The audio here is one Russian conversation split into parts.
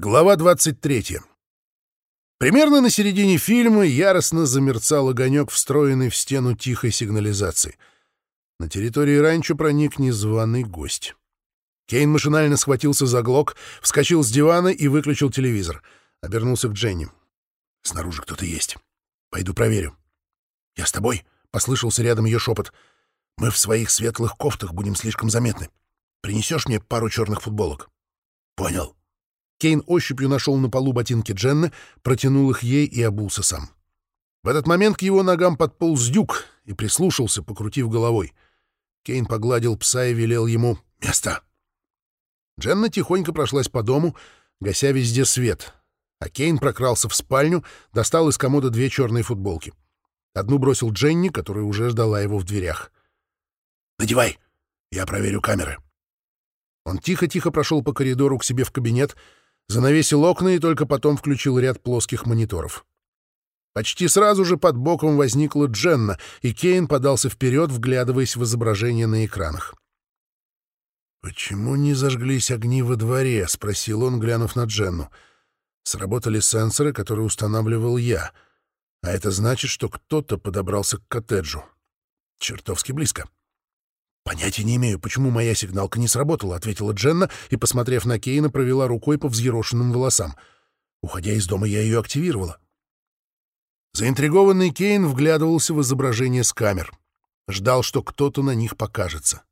Глава 23. Примерно на середине фильма яростно замерцал огонек, встроенный в стену тихой сигнализации. На территории ранчо проник незваный гость. Кейн машинально схватился за глок, вскочил с дивана и выключил телевизор. Обернулся к Дженни. «Снаружи кто-то есть. Пойду проверю». «Я с тобой?» — послышался рядом ее шепот. «Мы в своих светлых кофтах будем слишком заметны. Принесешь мне пару черных футболок?» «Понял». Кейн ощупью нашел на полу ботинки Дженны, протянул их ей и обулся сам. В этот момент к его ногам подполз дюк и прислушался, покрутив головой. Кейн погладил пса и велел ему «Место!». Дженна тихонько прошлась по дому, гася везде свет, а Кейн прокрался в спальню, достал из комода две черные футболки. Одну бросил Дженни, которая уже ждала его в дверях. «Надевай, я проверю камеры». Он тихо-тихо прошел по коридору к себе в кабинет, занавесил окна и только потом включил ряд плоских мониторов. Почти сразу же под боком возникла Дженна, и Кейн подался вперед, вглядываясь в изображение на экранах. «Почему не зажглись огни во дворе?» — спросил он, глянув на Дженну. «Сработали сенсоры, которые устанавливал я. А это значит, что кто-то подобрался к коттеджу. Чертовски близко». «Понятия не имею, почему моя сигналка не сработала», — ответила Дженна и, посмотрев на Кейна, провела рукой по взъерошенным волосам. Уходя из дома, я ее активировала. Заинтригованный Кейн вглядывался в изображение с камер. Ждал, что кто-то на них покажется.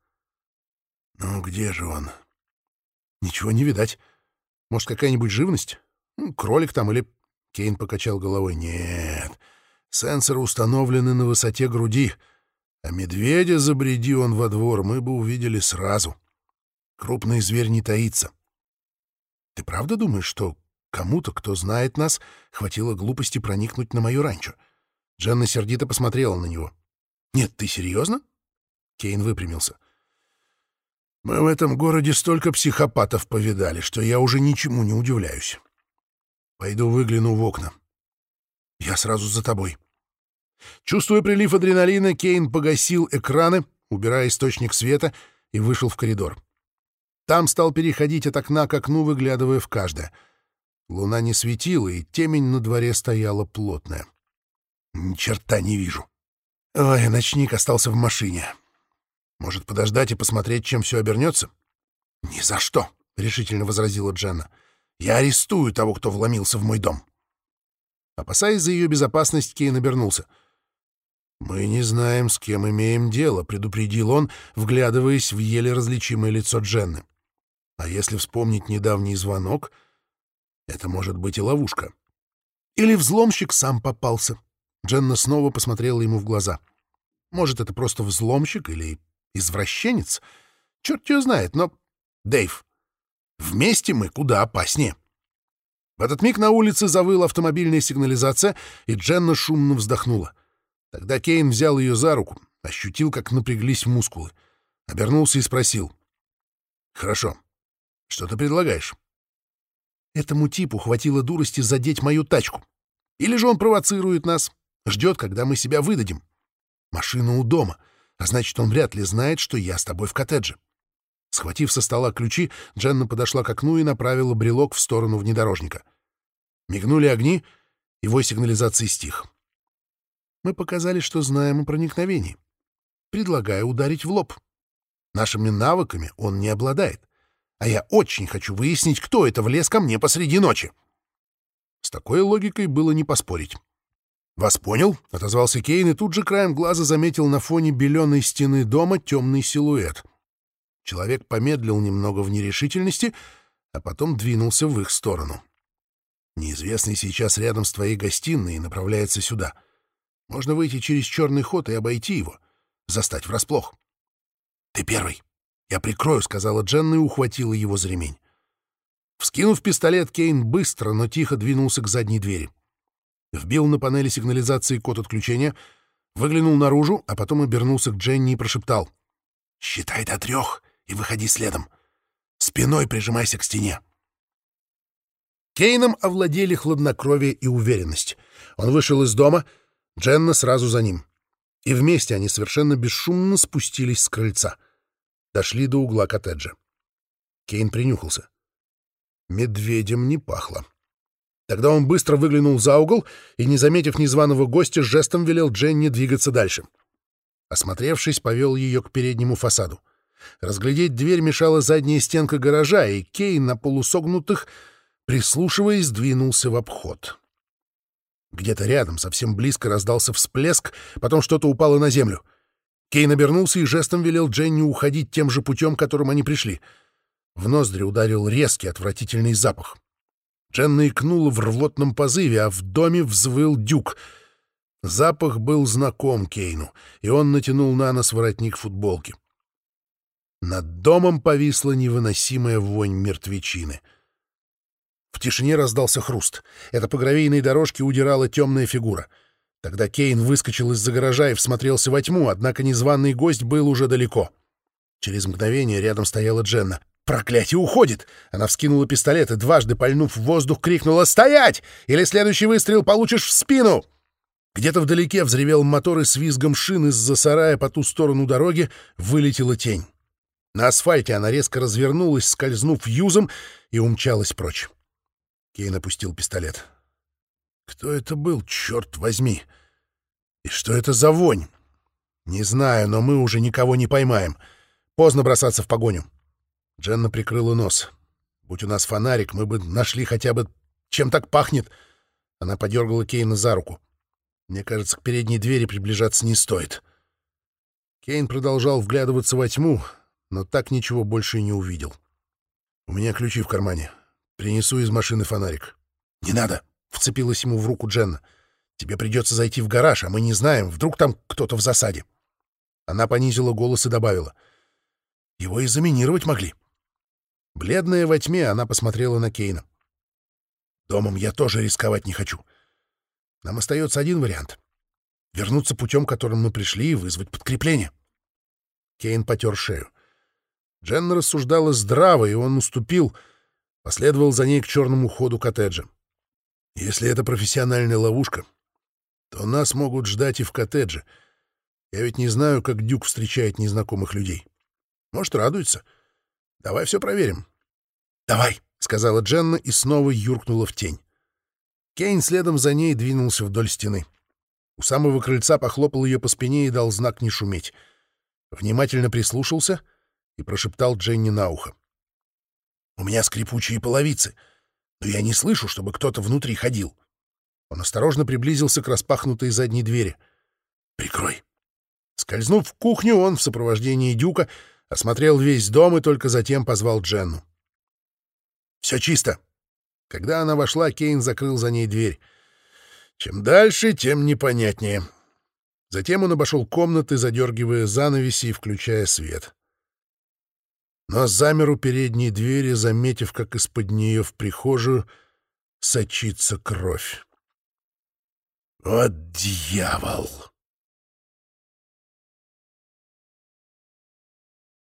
«Ну, где же он?» «Ничего не видать. Может, какая-нибудь живность? Кролик там или...» Кейн покачал головой. «Нет, сенсоры установлены на высоте груди». А медведя, забреди он во двор, мы бы увидели сразу. Крупный зверь не таится. Ты правда думаешь, что кому-то, кто знает нас, хватило глупости проникнуть на мою ранчо? Дженна сердито посмотрела на него. «Нет, ты серьезно?» Кейн выпрямился. «Мы в этом городе столько психопатов повидали, что я уже ничему не удивляюсь. Пойду выгляну в окна. Я сразу за тобой». Чувствуя прилив адреналина, Кейн погасил экраны, убирая источник света, и вышел в коридор. Там стал переходить от окна к окну, выглядывая в каждое. Луна не светила, и темень на дворе стояла плотная. Ни черта не вижу. Ой, ночник остался в машине. Может, подождать и посмотреть, чем все обернется? — Ни за что, — решительно возразила Дженна. — Я арестую того, кто вломился в мой дом. Опасаясь за ее безопасность, Кейн обернулся — «Мы не знаем, с кем имеем дело», — предупредил он, вглядываясь в еле различимое лицо Дженны. «А если вспомнить недавний звонок, это может быть и ловушка». «Или взломщик сам попался». Дженна снова посмотрела ему в глаза. «Может, это просто взломщик или извращенец? Черт его знает, но... Дэйв, вместе мы куда опаснее». В этот миг на улице завыла автомобильная сигнализация, и Дженна шумно вздохнула. Тогда Кейн взял ее за руку, ощутил, как напряглись мускулы, обернулся и спросил. «Хорошо. Что ты предлагаешь?» Этому типу хватило дурости задеть мою тачку. Или же он провоцирует нас, ждет, когда мы себя выдадим. Машина у дома, а значит, он вряд ли знает, что я с тобой в коттедже. Схватив со стола ключи, Дженна подошла к окну и направила брелок в сторону внедорожника. Мигнули огни, вой сигнализации стих мы показали, что знаем о проникновении. Предлагаю ударить в лоб. Нашими навыками он не обладает. А я очень хочу выяснить, кто это влез ко мне посреди ночи. С такой логикой было не поспорить. «Вас понял?» — отозвался Кейн и тут же краем глаза заметил на фоне беленой стены дома темный силуэт. Человек помедлил немного в нерешительности, а потом двинулся в их сторону. «Неизвестный сейчас рядом с твоей гостиной и направляется сюда. Можно выйти через черный ход и обойти его, застать врасплох. «Ты первый. Я прикрою», — сказала Дженна и ухватила его за ремень. Вскинув пистолет, Кейн быстро, но тихо двинулся к задней двери. Вбил на панели сигнализации код отключения, выглянул наружу, а потом обернулся к Дженни и прошептал. «Считай до трех и выходи следом. Спиной прижимайся к стене». Кейном овладели хладнокровие и уверенность. Он вышел из дома — Дженна сразу за ним. И вместе они совершенно бесшумно спустились с крыльца. Дошли до угла коттеджа. Кейн принюхался. Медведем не пахло. Тогда он быстро выглянул за угол и, не заметив незваного гостя, жестом велел Дженни двигаться дальше. Осмотревшись, повел ее к переднему фасаду. Разглядеть дверь мешала задняя стенка гаража, и Кейн на полусогнутых, прислушиваясь, двинулся в обход. Где-то рядом, совсем близко, раздался всплеск, потом что-то упало на землю. Кейн обернулся и жестом велел Дженни уходить тем же путем, которым они пришли. В ноздри ударил резкий, отвратительный запах. Дженна икнула в рвотном позыве, а в доме взвыл дюк. Запах был знаком Кейну, и он натянул на нос воротник футболки. Над домом повисла невыносимая вонь мертвечины. В тишине раздался хруст. Это по гравийной дорожке удирала темная фигура. Тогда Кейн выскочил из-за гаража и всмотрелся во тьму, однако незваный гость был уже далеко. Через мгновение рядом стояла Дженна. «Проклятие уходит!» Она вскинула пистолет и, дважды пальнув в воздух, крикнула «Стоять! Или следующий выстрел получишь в спину!» Где-то вдалеке взревел мотор и с визгом шин из-за сарая по ту сторону дороги вылетела тень. На асфальте она резко развернулась, скользнув юзом, и умчалась прочь. Кейн опустил пистолет. Кто это был, черт возьми? И что это за вонь? Не знаю, но мы уже никого не поймаем. Поздно бросаться в погоню. Дженна прикрыла нос. Будь у нас фонарик, мы бы нашли хотя бы... Чем так пахнет? Она подергала Кейна за руку. Мне кажется, к передней двери приближаться не стоит. Кейн продолжал вглядываться во тьму, но так ничего больше и не увидел. «У меня ключи в кармане. Принесу из машины фонарик». «Не надо!» — вцепилась ему в руку Дженна. «Тебе придется зайти в гараж, а мы не знаем, вдруг там кто-то в засаде». Она понизила голос и добавила. «Его и заминировать могли». Бледная во тьме, она посмотрела на Кейна. «Домом я тоже рисковать не хочу. Нам остается один вариант — вернуться путем, которым мы пришли, и вызвать подкрепление». Кейн потер шею. Дженна рассуждала здраво, и он уступил, последовал за ней к черному ходу коттеджа. Если это профессиональная ловушка, то нас могут ждать и в коттедже. Я ведь не знаю, как Дюк встречает незнакомых людей. Может, радуется. Давай все проверим. — Давай, — сказала Дженна и снова юркнула в тень. Кейн следом за ней двинулся вдоль стены. У самого крыльца похлопал ее по спине и дал знак не шуметь. Внимательно прислушался — и прошептал Дженни на ухо. «У меня скрипучие половицы, но я не слышу, чтобы кто-то внутри ходил». Он осторожно приблизился к распахнутой задней двери. «Прикрой». Скользнув в кухню, он в сопровождении Дюка осмотрел весь дом и только затем позвал Дженну. «Все чисто». Когда она вошла, Кейн закрыл за ней дверь. Чем дальше, тем непонятнее. Затем он обошел комнаты, задергивая занавеси и включая свет но замер у передней двери, заметив, как из-под нее в прихожую сочится кровь. «Вот дьявол!»